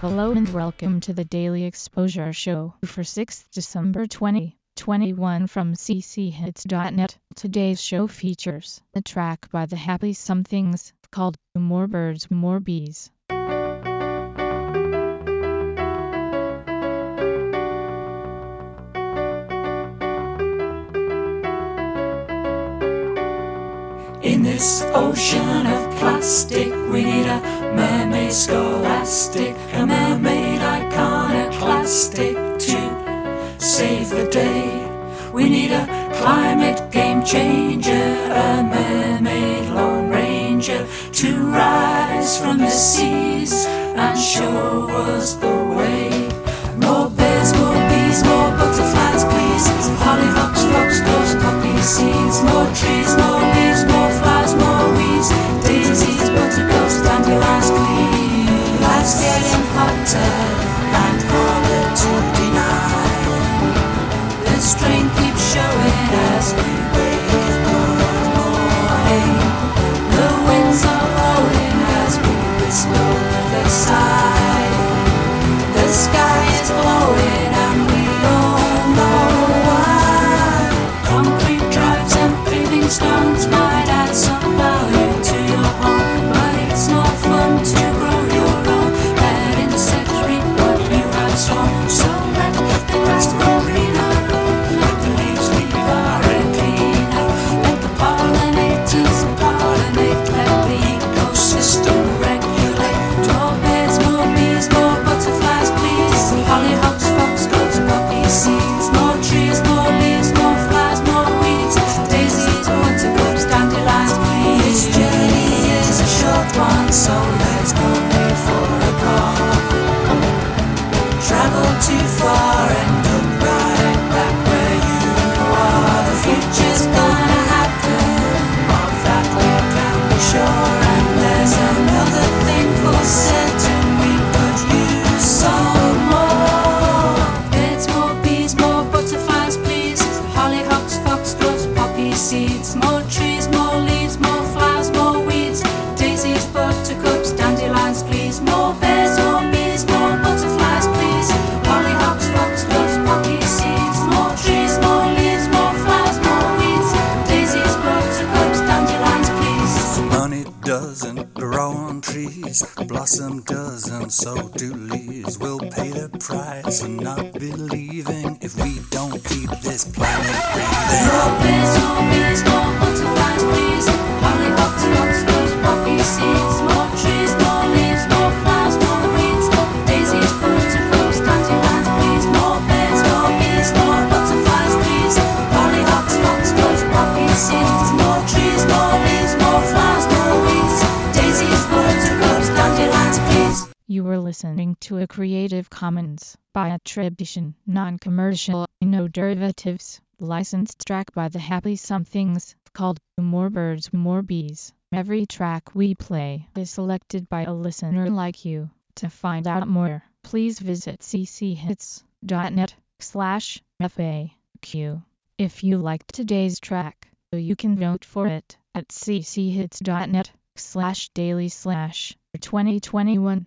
Hello and welcome to the Daily Exposure Show for 6th December 2021 from cchits.net. Today's show features a track by the Happy Somethings called More Birds More Bees. In this ocean of plastic, we need a mermaid scholastic, a mermaid iconoclastic to save the day. We need a climate game changer, a mermaid lone ranger to rise from the seas and show us the So let the grass grow greener, trees, blossom doesn't, so do leaves. We'll pay the price for not believing if we don't keep this planet breathing. You were listening to a Creative Commons by attribution, non-commercial, no derivatives, licensed track by the Happy Somethings called More Birds More Bees. Every track we play is selected by a listener like you. To find out more, please visit cchits.net slash FAQ. If you liked today's track, you can vote for it at cchits.net slash daily slash 2021